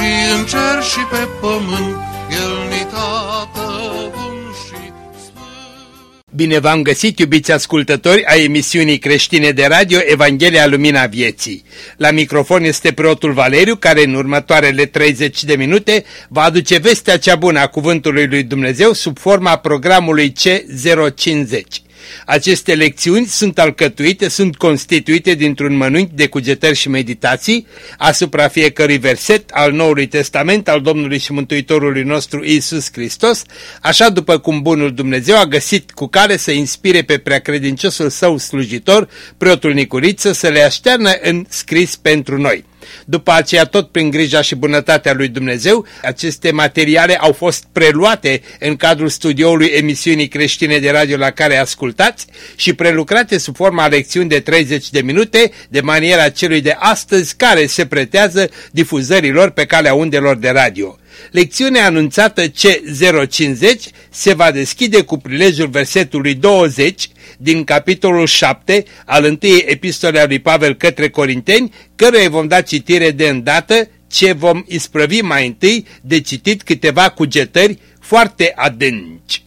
și în cer și pe pământ, El ni tată bun și sfânt. Bine v-am găsit, iubiți ascultători a emisiunii creștine de radio Evanghelia Lumina Vieții. La microfon este preotul Valeriu, care în următoarele 30 de minute va aduce vestea cea bună a Cuvântului lui Dumnezeu sub forma programului C050. Aceste lecțiuni sunt alcătuite, sunt constituite dintr-un mănânc de cugetări și meditații asupra fiecărui verset al Noului Testament al Domnului și Mântuitorului nostru Isus Hristos, așa după cum Bunul Dumnezeu a găsit cu care să inspire pe preacredinciosul său slujitor, preotul Nicuriță, să le aștearnă în scris pentru noi. După aceea, tot prin grija și bunătatea lui Dumnezeu, aceste materiale au fost preluate în cadrul studioului emisiunii creștine de radio la care ascultați și prelucrate sub forma lecțiuni de 30 de minute de maniera celui de astăzi care se pretează difuzărilor pe calea undelor de radio. Lecțiunea anunțată C050 se va deschide cu prilejul versetului 20 din capitolul 7 al întâiei epistole a lui Pavel către Corinteni, căruia vom da citire de îndată ce vom isprăvi mai întâi de citit câteva cugetări foarte adânci.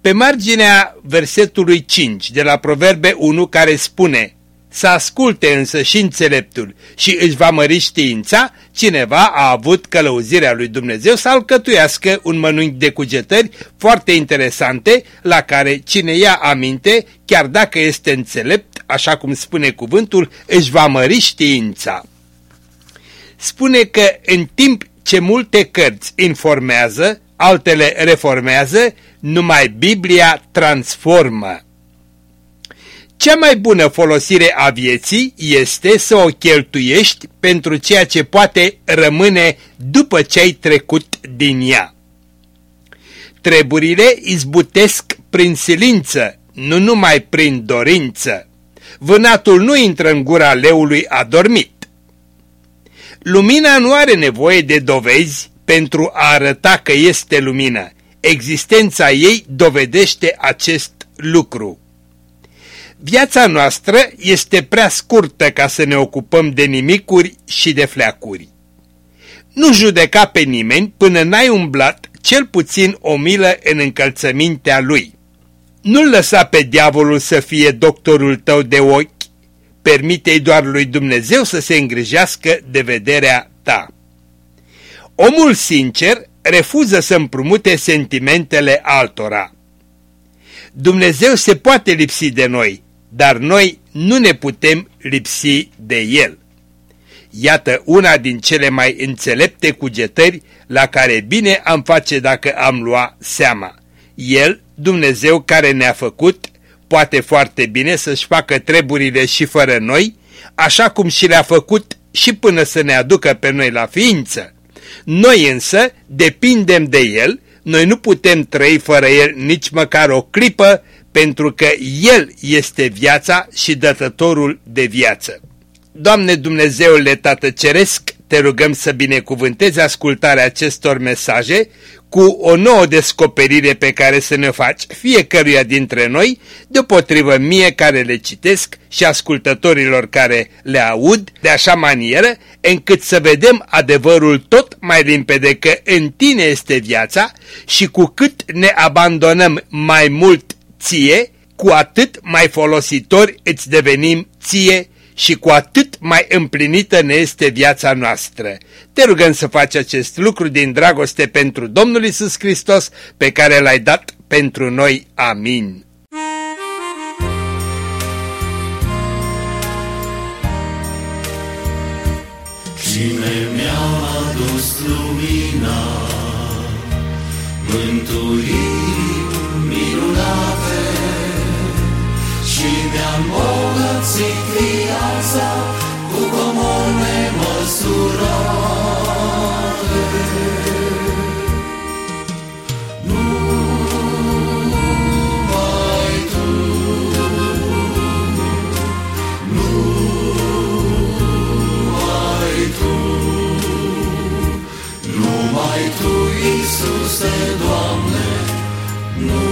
Pe marginea versetului 5 de la Proverbe 1 care spune să asculte însă și înțeleptul și își va mări știința, cineva a avut călăuzirea lui Dumnezeu să alcătuiască un mănânc de cugetări foarte interesante la care cine ia aminte, chiar dacă este înțelept, așa cum spune cuvântul, își va mări știința. Spune că în timp ce multe cărți informează, altele reformează, numai Biblia transformă. Cea mai bună folosire a vieții este să o cheltuiești pentru ceea ce poate rămâne după ce ai trecut din ea. Treburile izbutesc prin silință, nu numai prin dorință. Vânatul nu intră în gura leului adormit. Lumina nu are nevoie de dovezi pentru a arăta că este lumină. Existența ei dovedește acest lucru. Viața noastră este prea scurtă ca să ne ocupăm de nimicuri și de fleacuri. Nu judeca pe nimeni până n-ai umblat cel puțin o milă în încălțămintea lui. Nu-l lăsa pe diavolul să fie doctorul tău de ochi, permite-i doar lui Dumnezeu să se îngrijească de vederea ta. Omul sincer refuză să împrumute sentimentele altora. Dumnezeu se poate lipsi de noi, dar noi nu ne putem lipsi de el. Iată una din cele mai înțelepte cugetări la care bine am face dacă am lua seama. El, Dumnezeu care ne-a făcut, poate foarte bine să-și facă treburile și fără noi, așa cum și le-a făcut și până să ne aducă pe noi la ființă. Noi însă depindem de El, noi nu putem trăi fără El nici măcar o clipă, pentru că El este viața și dătătorul de viață. Doamne Dumnezeule Tată Ceresc, te rugăm să binecuvântezi ascultarea acestor mesaje cu o nouă descoperire pe care să ne faci fiecăruia dintre noi, deopotrivă mie care le citesc și ascultătorilor care le aud de așa manieră, încât să vedem adevărul tot mai limpede că în tine este viața și cu cât ne abandonăm mai mult ție, cu atât mai folositori îți devenim ție și cu atât mai împlinită ne este viața noastră. Te rugăm să faci acest lucru din dragoste pentru Domnul Isus Hristos pe care l-ai dat pentru noi. Amin. Cine mi-a adus lumina mi-am bogățit viața cu comor nemăsurate. Tu, numai tu, tu, Iisuse, Doamne, numai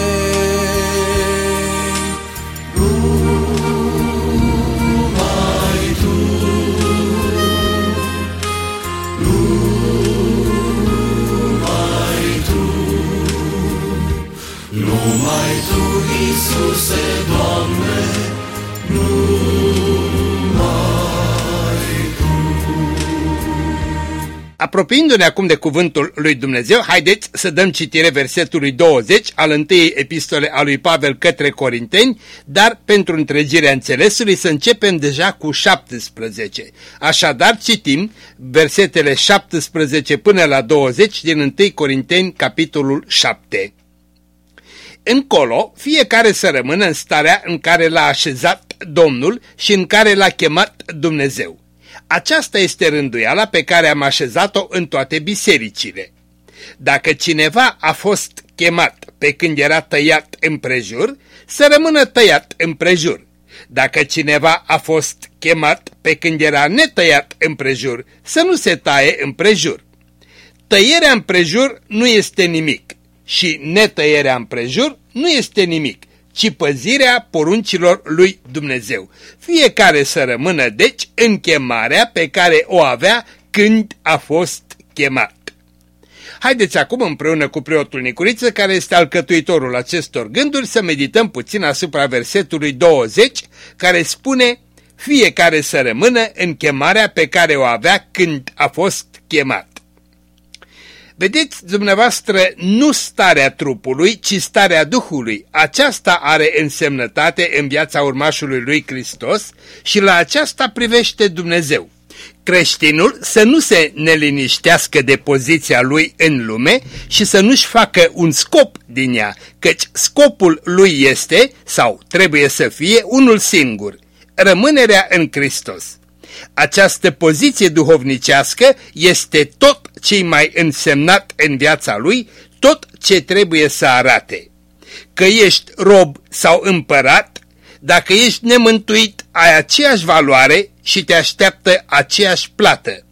Iisuse, Doamne, Apropiindu-ne acum de cuvântul lui Dumnezeu, haideți să dăm citire versetului 20 al întâiei epistole a lui Pavel către Corinteni, dar pentru întregirea înțelesului să începem deja cu 17. Așadar citim versetele 17 până la 20 din 1 Corinteni, capitolul 7. Încolo, fiecare să rămână în starea în care l-a așezat Domnul și în care l-a chemat Dumnezeu. Aceasta este rânduiala pe care am așezat-o în toate bisericile. Dacă cineva a fost chemat pe când era tăiat împrejur, să rămână tăiat împrejur. Dacă cineva a fost chemat pe când era netăiat împrejur, să nu se taie împrejur. Tăierea împrejur nu este nimic și netăierea împrejur nu este nimic, ci păzirea poruncilor lui Dumnezeu. Fiecare să rămână, deci, în chemarea pe care o avea când a fost chemat. Haideți acum împreună cu preotul Nicuriță, care este alcătuitorul acestor gânduri, să medităm puțin asupra versetului 20, care spune fiecare să rămână în chemarea pe care o avea când a fost chemat. Vedeți, dumneavoastră, nu starea trupului, ci starea Duhului. Aceasta are însemnătate în viața urmașului lui Hristos și la aceasta privește Dumnezeu. Creștinul să nu se neliniștească de poziția lui în lume și să nu-și facă un scop din ea, căci scopul lui este, sau trebuie să fie, unul singur, rămânerea în Hristos. Această poziție duhovnicească este tot ce mai însemnat în viața lui, tot ce trebuie să arate. Că ești rob sau împărat, dacă ești nemântuit, ai aceeași valoare și te așteaptă aceeași plată.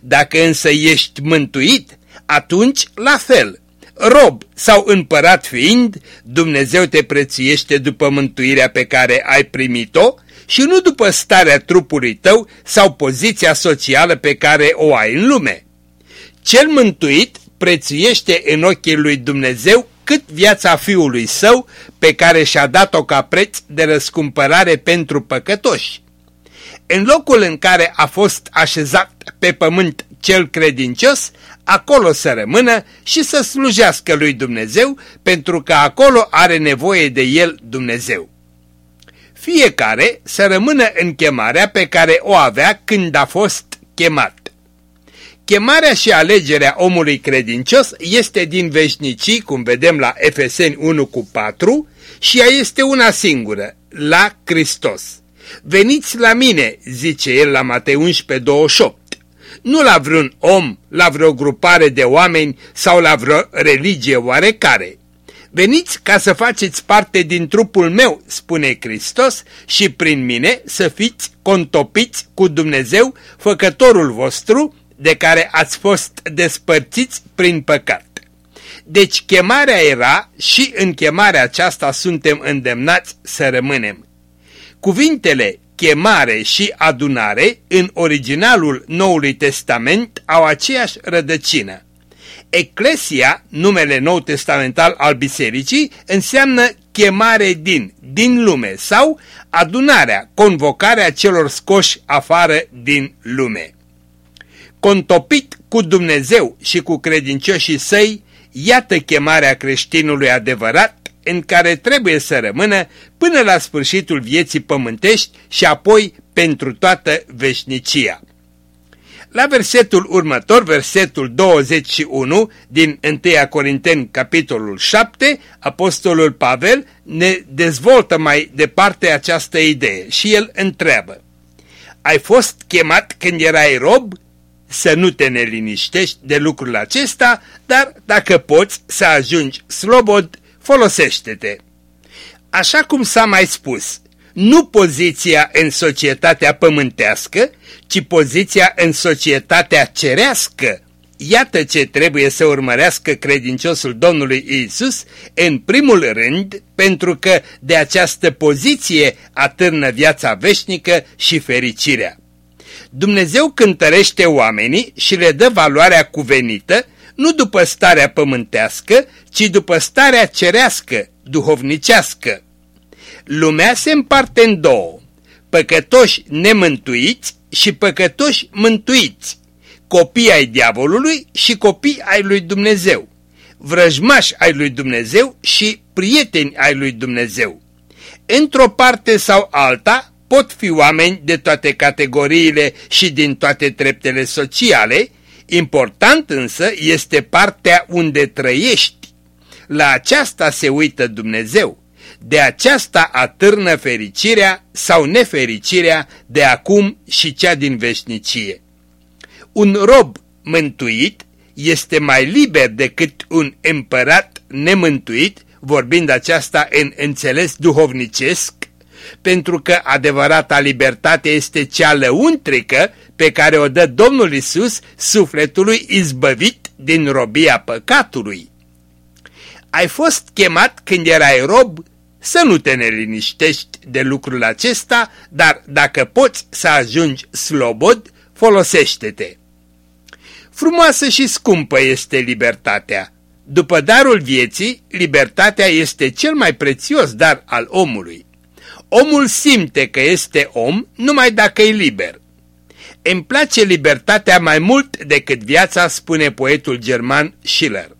Dacă însă ești mântuit, atunci la fel. Rob sau împărat fiind, Dumnezeu te prețuiește după mântuirea pe care ai primit-o și nu după starea trupului tău sau poziția socială pe care o ai în lume. Cel mântuit prețuiește în ochii lui Dumnezeu cât viața fiului său pe care și-a dat-o ca preț de răscumpărare pentru păcătoși. În locul în care a fost așezat pe pământ cel credincios, acolo să rămână și să slujească lui Dumnezeu, pentru că acolo are nevoie de el Dumnezeu fiecare să rămână în chemarea pe care o avea când a fost chemat. Chemarea și alegerea omului credincios este din veșnicii, cum vedem la Efeseni 1 cu 4, și ea este una singură, la Hristos. Veniți la mine, zice el la Matei 11, 28. Nu la vreun om, la vreo grupare de oameni sau la vreo religie oarecare, Veniți ca să faceți parte din trupul meu, spune Hristos, și prin mine să fiți contopiți cu Dumnezeu, făcătorul vostru, de care ați fost despărțiți prin păcat. Deci chemarea era și în chemarea aceasta suntem îndemnați să rămânem. Cuvintele chemare și adunare în originalul Noului Testament au aceeași rădăcină. Eclesia, numele nou testamental al bisericii, înseamnă chemare din, din lume sau adunarea, convocarea celor scoși afară din lume. Contopit cu Dumnezeu și cu credincioșii săi, iată chemarea creștinului adevărat în care trebuie să rămână până la sfârșitul vieții pământești și apoi pentru toată veșnicia. La versetul următor, versetul 21 din 1 Corinteni, capitolul 7, Apostolul Pavel ne dezvoltă mai departe această idee și el întreabă Ai fost chemat când erai rob să nu te neliniștești de lucrul acesta, dar dacă poți să ajungi slobod, folosește-te. Așa cum s-a mai spus, nu poziția în societatea pământească, ci poziția în societatea cerească. Iată ce trebuie să urmărească credinciosul Domnului Isus, în primul rând, pentru că de această poziție atârnă viața veșnică și fericirea. Dumnezeu cântărește oamenii și le dă valoarea cuvenită, nu după starea pământească, ci după starea cerească, duhovnicească. Lumea se împarte în două, păcătoși nemântuiți și păcătoși mântuiți, copii ai diavolului și copii ai lui Dumnezeu, vrăjmași ai lui Dumnezeu și prieteni ai lui Dumnezeu. Într-o parte sau alta pot fi oameni de toate categoriile și din toate treptele sociale, important însă este partea unde trăiești. La aceasta se uită Dumnezeu de aceasta atârnă fericirea sau nefericirea de acum și cea din veșnicie. Un rob mântuit este mai liber decât un împărat nemântuit, vorbind aceasta în înțeles duhovnicesc, pentru că adevărata libertate este cea lăuntrică pe care o dă Domnul Isus sufletului izbăvit din robia păcatului. Ai fost chemat când erai rob să nu te neliniștești de lucrul acesta, dar dacă poți să ajungi slobod, folosește-te. Frumoasă și scumpă este libertatea. După darul vieții, libertatea este cel mai prețios dar al omului. Omul simte că este om numai dacă e liber. Îmi place libertatea mai mult decât viața, spune poetul german Schiller.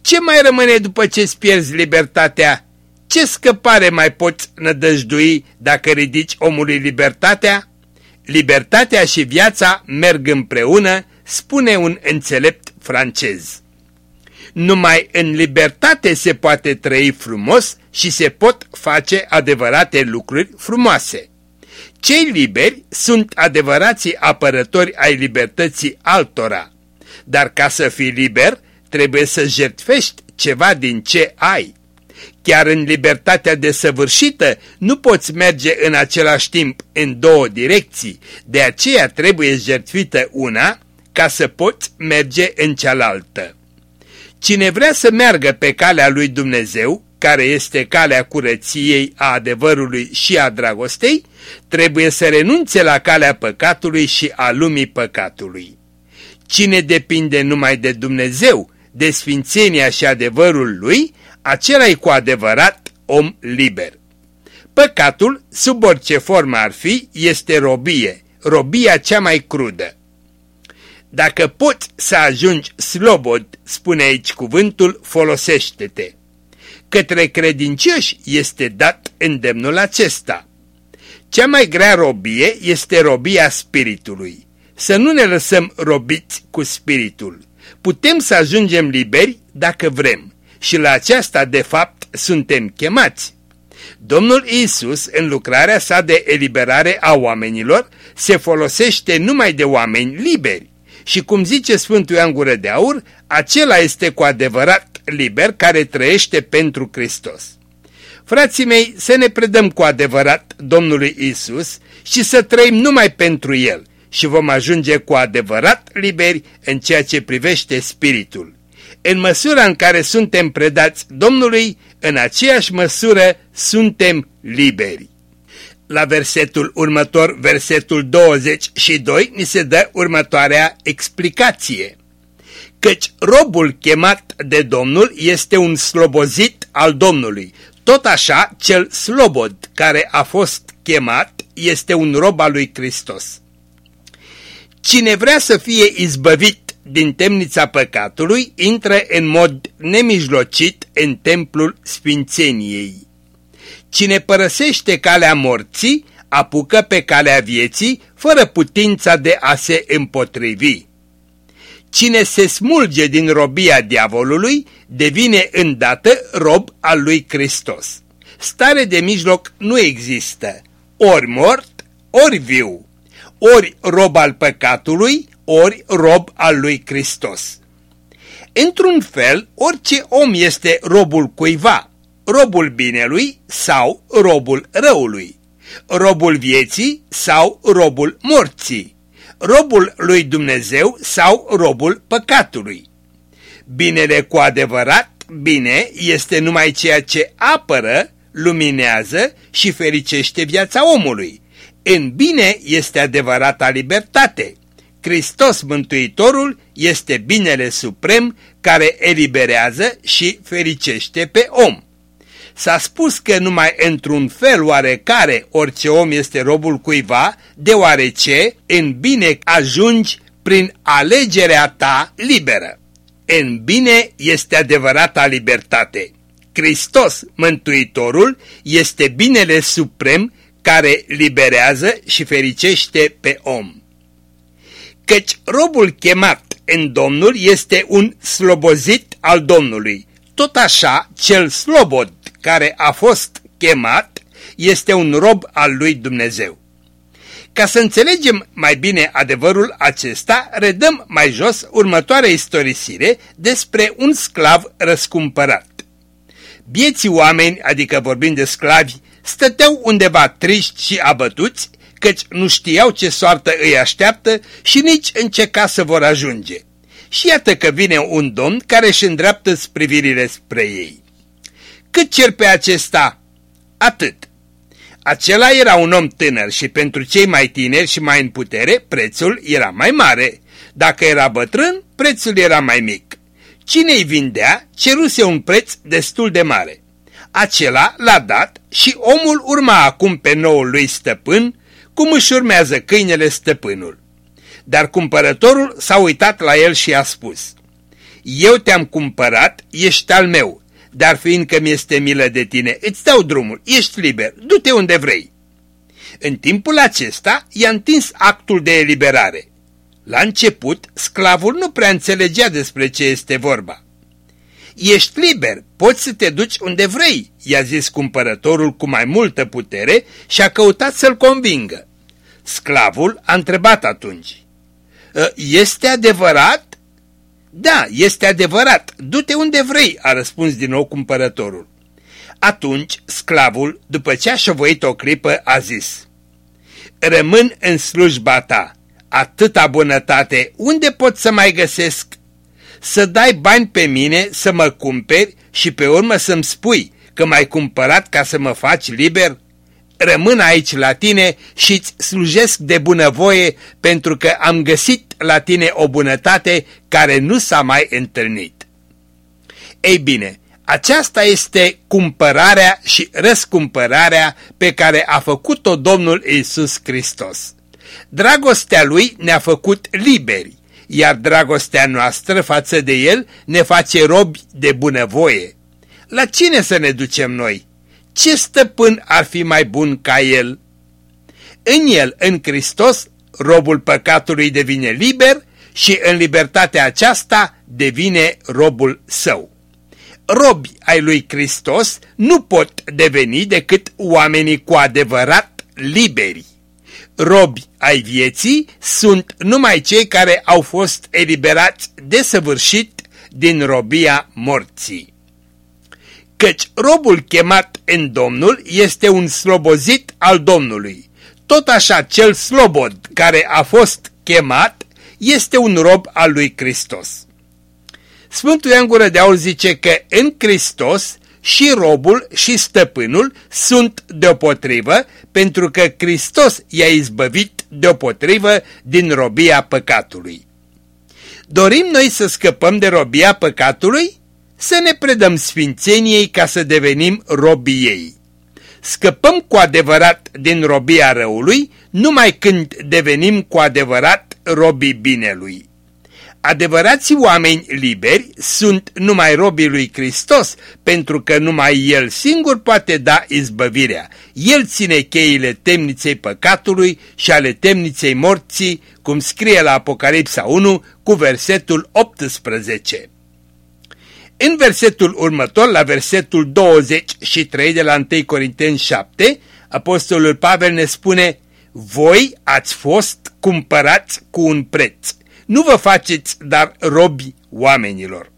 Ce mai rămâne după ce îți pierzi libertatea? Ce scăpare mai poți nădăjdui dacă ridici omului libertatea? Libertatea și viața merg împreună, spune un înțelept francez. Numai în libertate se poate trăi frumos și se pot face adevărate lucruri frumoase. Cei liberi sunt adevărații apărători ai libertății altora, dar ca să fii liber trebuie să jertfești ceva din ce ai. Chiar în libertatea desăvârșită nu poți merge în același timp în două direcții, de aceea trebuie jertfită una ca să poți merge în cealaltă. Cine vrea să meargă pe calea lui Dumnezeu, care este calea curăției, a adevărului și a dragostei, trebuie să renunțe la calea păcatului și a lumii păcatului. Cine depinde numai de Dumnezeu, de sfințenia și adevărul lui, acela e cu adevărat om liber. Păcatul, sub orice formă ar fi, este robie, robia cea mai crudă. Dacă poți să ajungi slobod, spune aici cuvântul, folosește-te. Către credincioși este dat îndemnul acesta. Cea mai grea robie este robia spiritului. Să nu ne lăsăm robiți cu spiritul. Putem să ajungem liberi dacă vrem și la aceasta de fapt suntem chemați. Domnul Isus, în lucrarea sa de eliberare a oamenilor, se folosește numai de oameni liberi. Și cum zice Sfântul Ioan Gură de Aur, acela este cu adevărat liber care trăiește pentru Hristos. Frații mei, să ne predăm cu adevărat Domnului Isus și să trăim numai pentru El și vom ajunge cu adevărat liberi în ceea ce privește Spiritul. În măsura în care suntem predați Domnului, în aceeași măsură suntem liberi. La versetul următor, versetul 22, ni se dă următoarea explicație. Căci robul chemat de Domnul este un slobozit al Domnului. Tot așa, cel slobod care a fost chemat este un rob al lui Hristos. Cine vrea să fie izbăvit din temnița păcatului intră în mod nemijlocit în templul sfințeniei. Cine părăsește calea morții, apucă pe calea vieții, fără putința de a se împotrivi. Cine se smulge din robia diavolului, devine îndată rob al lui Hristos. Stare de mijloc nu există, ori mort, ori viu, ori rob al păcatului, ori rob al lui Hristos. Într-un fel, orice om este robul cuiva, robul binelui sau robul răului, robul vieții sau robul morții, robul lui Dumnezeu sau robul păcatului. Binele cu adevărat, bine, este numai ceea ce apără, luminează și fericește viața omului. În bine este adevărata libertate. Hristos Mântuitorul este binele suprem care eliberează și fericește pe om. S-a spus că numai într-un fel oarecare orice om este robul cuiva, deoarece în bine ajungi prin alegerea ta liberă. În bine este adevărata libertate. Hristos, Mântuitorul, este binele suprem care liberează și fericește pe om. Căci robul chemat în Domnul este un slobozit al Domnului. Tot așa, cel slobod care a fost chemat este un rob al lui Dumnezeu. Ca să înțelegem mai bine adevărul acesta, redăm mai jos următoarea istorisire despre un sclav răscumpărat. Bieții oameni, adică vorbind de sclavi, stăteau undeva triști și abătuți, căci nu știau ce soartă îi așteaptă și nici în ce casă vor ajunge. Și iată că vine un domn care își îndreaptă privirile spre ei. Cât cer pe acesta? Atât. Acela era un om tânăr și pentru cei mai tineri și mai în putere, prețul era mai mare. Dacă era bătrân, prețul era mai mic. Cine îi vindea, ceruse un preț destul de mare. Acela l-a dat și omul urma acum pe noul lui stăpân, cum își urmează câinele stăpânul. Dar cumpărătorul s-a uitat la el și a spus, Eu te-am cumpărat, ești al meu, dar fiindcă mi-este milă de tine, îți dau drumul, ești liber, du-te unde vrei. În timpul acesta i-a întins actul de eliberare. La început, sclavul nu prea înțelegea despre ce este vorba. Ești liber, poți să te duci unde vrei, i-a zis cumpărătorul cu mai multă putere și a căutat să-l convingă. Sclavul a întrebat atunci, ă, Este adevărat? Da, este adevărat, du-te unde vrei, a răspuns din nou cumpărătorul. Atunci sclavul, după ce a șovăit o clipă, a zis, Rămân în slujba ta, atâta bunătate, unde pot să mai găsesc? Să dai bani pe mine să mă cumperi și pe urmă să-mi spui că m-ai cumpărat ca să mă faci liber? Rămân aici la tine și îți slujesc de bunăvoie pentru că am găsit la tine o bunătate care nu s-a mai întâlnit. Ei bine, aceasta este cumpărarea și răscumpărarea pe care a făcut-o Domnul Isus Hristos. Dragostea Lui ne-a făcut liberi, iar dragostea noastră față de El ne face robi de bunăvoie. La cine să ne ducem noi? Ce stăpân ar fi mai bun ca El? În El, în Hristos, robul păcatului devine liber și în libertatea aceasta devine robul său. Robi ai lui Hristos nu pot deveni decât oamenii cu adevărat liberi robi ai vieții sunt numai cei care au fost eliberați desăvârșit din robia morții. Căci robul chemat în Domnul este un slobozit al Domnului. Tot așa cel slobod care a fost chemat este un rob al lui Hristos. Sfântul Ioan Gură de Aul zice că în Hristos și robul și stăpânul sunt deopotrivă, pentru că Hristos i-a izbăvit deopotrivă din robia păcatului. Dorim noi să scăpăm de robia păcatului? Să ne predăm sfințeniei ca să devenim robii ei. Scăpăm cu adevărat din robia răului numai când devenim cu adevărat robii binelui. Adevărații oameni liberi sunt numai robii lui Hristos, pentru că numai El singur poate da izbăvirea. El ține cheile temniței păcatului și ale temniței morții, cum scrie la Apocalipsa 1 cu versetul 18. În versetul următor, la versetul 23 de la 1 Corinteni 7, Apostolul Pavel ne spune, Voi ați fost cumpărați cu un preț Nu vă faceți, dar robi oamenilor.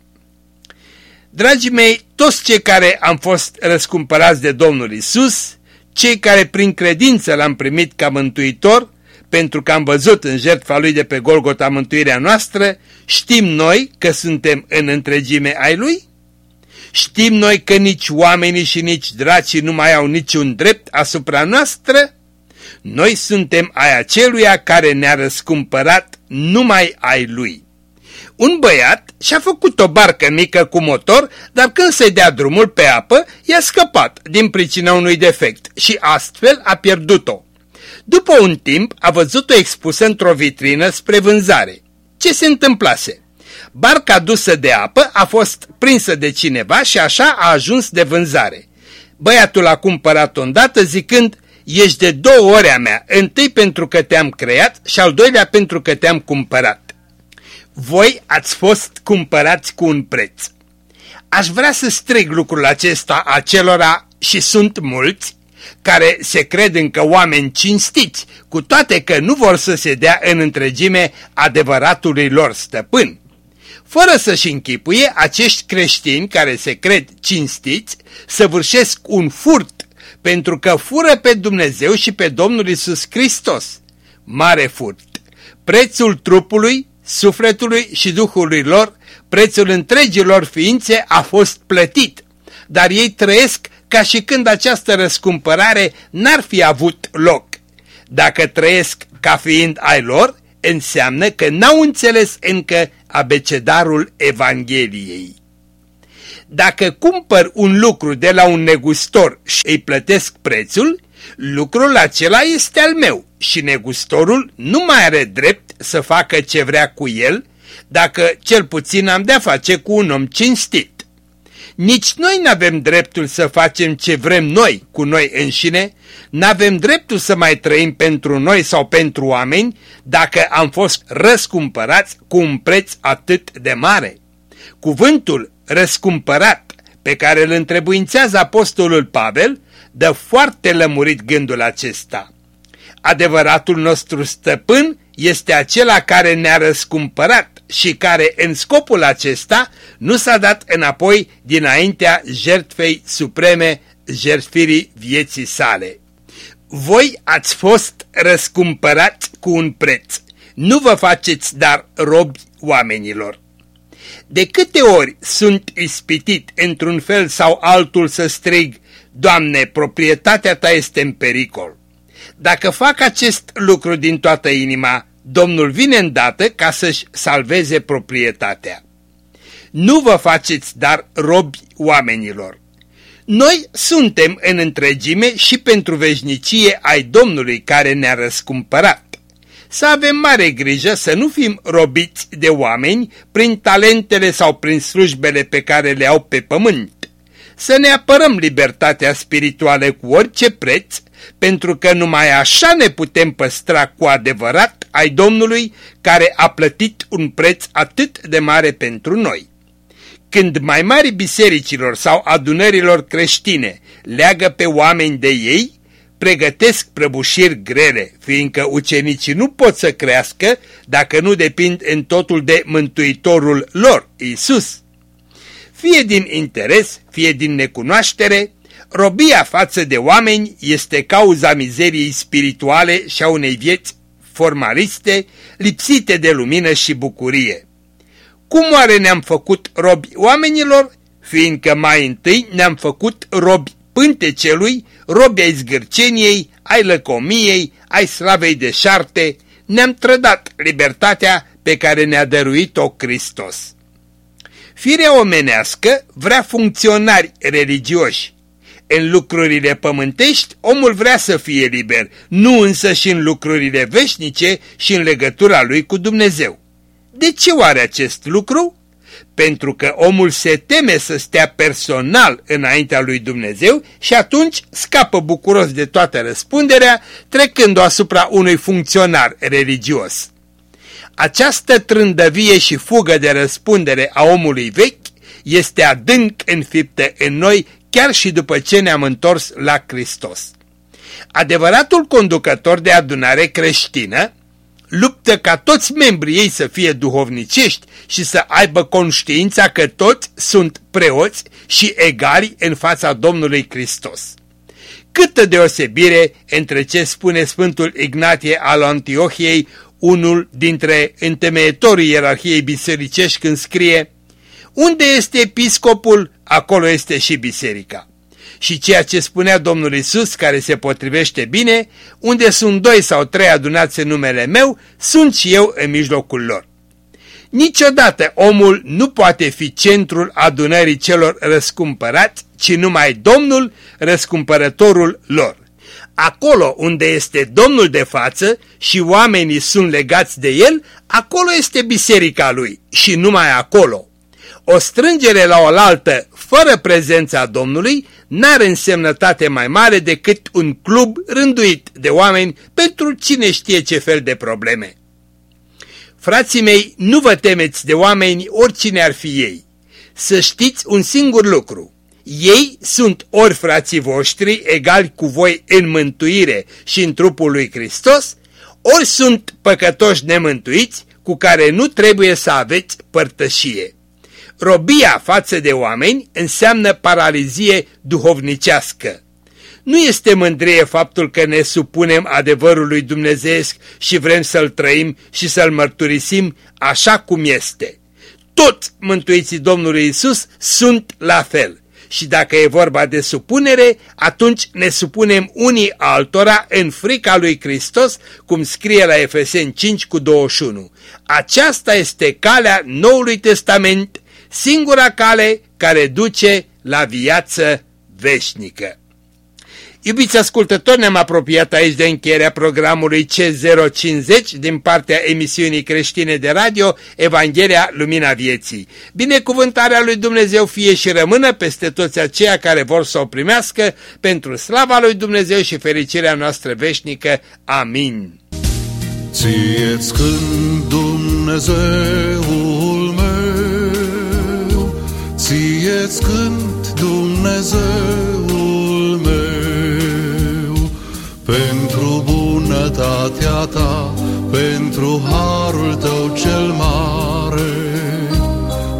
Dragii mei, toți cei care am fost răscumpărați de Domnul Isus, cei care prin credință l-am primit ca mântuitor, pentru că am văzut în jertfa lui de pe Golgota mântuirea noastră, știm noi că suntem în întregime ai lui? Știm noi că nici oamenii și nici dracii nu mai au niciun drept asupra noastră? Noi suntem ai aceluia care ne-a răscumpărat numai ai lui. Un băiat și-a făcut o barcă mică cu motor, dar când se dea drumul pe apă, i-a scăpat din pricina unui defect și astfel a pierdut-o. După un timp a văzut-o expusă într-o vitrină spre vânzare. Ce se întâmplase? Barca dusă de apă a fost prinsă de cineva și așa a ajuns de vânzare. Băiatul a cumpărat-o îndată zicând, ești de două ori a mea, întâi pentru că te-am creat și al doilea pentru că te-am cumpărat. Voi ați fost cumpărați cu un preț. Aș vrea să strig lucrul acesta acelora și sunt mulți care se cred încă oameni cinstiți, cu toate că nu vor să se dea în întregime adevăratului lor stăpân. Fără să-și închipuie, acești creștini care se cred cinstiți săvârșesc un furt, pentru că fură pe Dumnezeu și pe Domnul Isus Hristos. Mare furt! Prețul trupului sufletului și duhului lor, prețul întregilor ființe a fost plătit, dar ei trăiesc ca și când această răscumpărare n-ar fi avut loc. Dacă trăiesc ca fiind ai lor, înseamnă că n-au înțeles încă abecedarul Evangheliei. Dacă cumpăr un lucru de la un negustor și îi plătesc prețul, lucrul acela este al meu și negustorul nu mai are drept să facă ce vrea cu el, dacă cel puțin am de-a face cu un om cinstit. Nici noi nu avem dreptul să facem ce vrem noi cu noi înșine, nu avem dreptul să mai trăim pentru noi sau pentru oameni dacă am fost răscumpărați cu un preț atât de mare. Cuvântul răscumpărat pe care îl întrebuințează apostolul Pavel dă foarte lămurit gândul acesta. Adevăratul nostru stăpân este acela care ne-a răscumpărat și care în scopul acesta nu s-a dat înapoi dinaintea jertfei supreme, jertfirii vieții sale. Voi ați fost răscumpărați cu un preț, nu vă faceți dar robi oamenilor. De câte ori sunt ispitit într-un fel sau altul să strig, Doamne, proprietatea ta este în pericol. Dacă fac acest lucru din toată inima, Domnul vine îndată ca să-și salveze proprietatea. Nu vă faceți dar robi oamenilor. Noi suntem în întregime și pentru veșnicie ai Domnului care ne-a răscumpărat. Să avem mare grijă să nu fim robiți de oameni prin talentele sau prin slujbele pe care le au pe pământ. Să ne apărăm libertatea spirituală cu orice preț pentru că numai așa ne putem păstra cu adevărat ai Domnului care a plătit un preț atât de mare pentru noi. Când mai mari bisericilor sau adunărilor creștine leagă pe oameni de ei, pregătesc prăbușiri grele, fiindcă ucenicii nu pot să crească dacă nu depind în totul de Mântuitorul lor, Isus. Fie din interes, fie din necunoaștere, Robia față de oameni este cauza mizeriei spirituale și a unei vieți formaliste, lipsite de lumină și bucurie. Cum oare ne-am făcut robi oamenilor? Fiindcă mai întâi ne-am făcut robi pântecelui, robi ai zgârceniei, ai lăcomiei, ai slavei de șarte, ne-am trădat libertatea pe care ne-a dăruit-o Hristos. Firea omenească vrea funcționari religioși, în lucrurile pământești, omul vrea să fie liber, nu însă și în lucrurile veșnice și în legătura lui cu Dumnezeu. De ce oare acest lucru? Pentru că omul se teme să stea personal înaintea lui Dumnezeu și atunci scapă bucuros de toată răspunderea, trecând-o asupra unui funcționar religios. Această trândăvie și fugă de răspundere a omului vechi este adânc înfiptă în noi chiar și după ce ne-am întors la Hristos. Adevăratul conducător de adunare creștină luptă ca toți membrii ei să fie duhovnicești și să aibă conștiința că toți sunt preoți și egali în fața Domnului Hristos. Câtă deosebire între ce spune Sfântul Ignatie al Antiohiei, unul dintre întemeietorii ierarhiei bisericești când scrie Unde este episcopul, acolo este și biserica. Și ceea ce spunea Domnul Isus, care se potrivește bine, unde sunt doi sau trei adunați în numele meu, sunt și eu în mijlocul lor. Niciodată omul nu poate fi centrul adunării celor răscumpărați, ci numai Domnul, răscumpărătorul lor. Acolo unde este Domnul de față și oamenii sunt legați de el, acolo este biserica lui și numai acolo. O strângere la oaltă fără prezența Domnului n-are însemnătate mai mare decât un club rânduit de oameni pentru cine știe ce fel de probleme. Frații mei, nu vă temeți de oameni oricine ar fi ei. Să știți un singur lucru. Ei sunt ori frații voștri egali cu voi în mântuire și în trupul lui Hristos, ori sunt păcătoși nemântuiți cu care nu trebuie să aveți părtășie. Robia față de oameni înseamnă paralizie duhovnicească. Nu este mândrie faptul că ne supunem adevărului dumnezeesc și vrem să-l trăim și să-l mărturisim așa cum este. Toți mântuiții Domnului Isus sunt la fel. Și dacă e vorba de supunere, atunci ne supunem unii altora în frica lui Hristos, cum scrie la Efeseni 5 cu 21. Aceasta este calea Noului Testament, singura cale care duce la viață veșnică. Iubiți ascultători, ne-am apropiat aici de încheierea programului C050 din partea emisiunii creștine de radio Evanghelia Lumina Vieții. Binecuvântarea lui Dumnezeu fie și rămână peste toți aceia care vor să o primească pentru slava lui Dumnezeu și fericirea noastră veșnică. Amin. Ție-ți cânt Dumnezeul meu, ție-ți cânt Dumnezeul pentru bunătatea ta, pentru harul tău cel mare,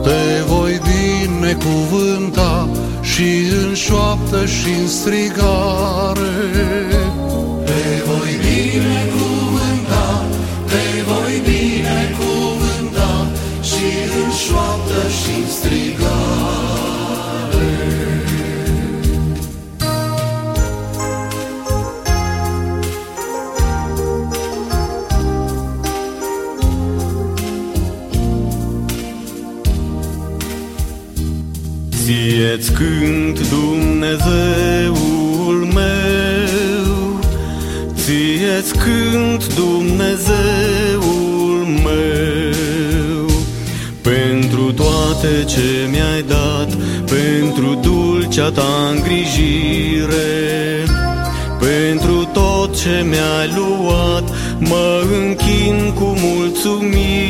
te voi binecuvânta și în șoaptă și în strigare. Te voi binecuvânta, te voi binecuvânta și în șoaptă și Ție-ți cânt Dumnezeul meu, Ție-ți cânt Dumnezeul meu, Pentru toate ce mi-ai dat, pentru dulcea ta îngrijire, pentru tot ce mi-ai luat, mă închin cu mulțumire.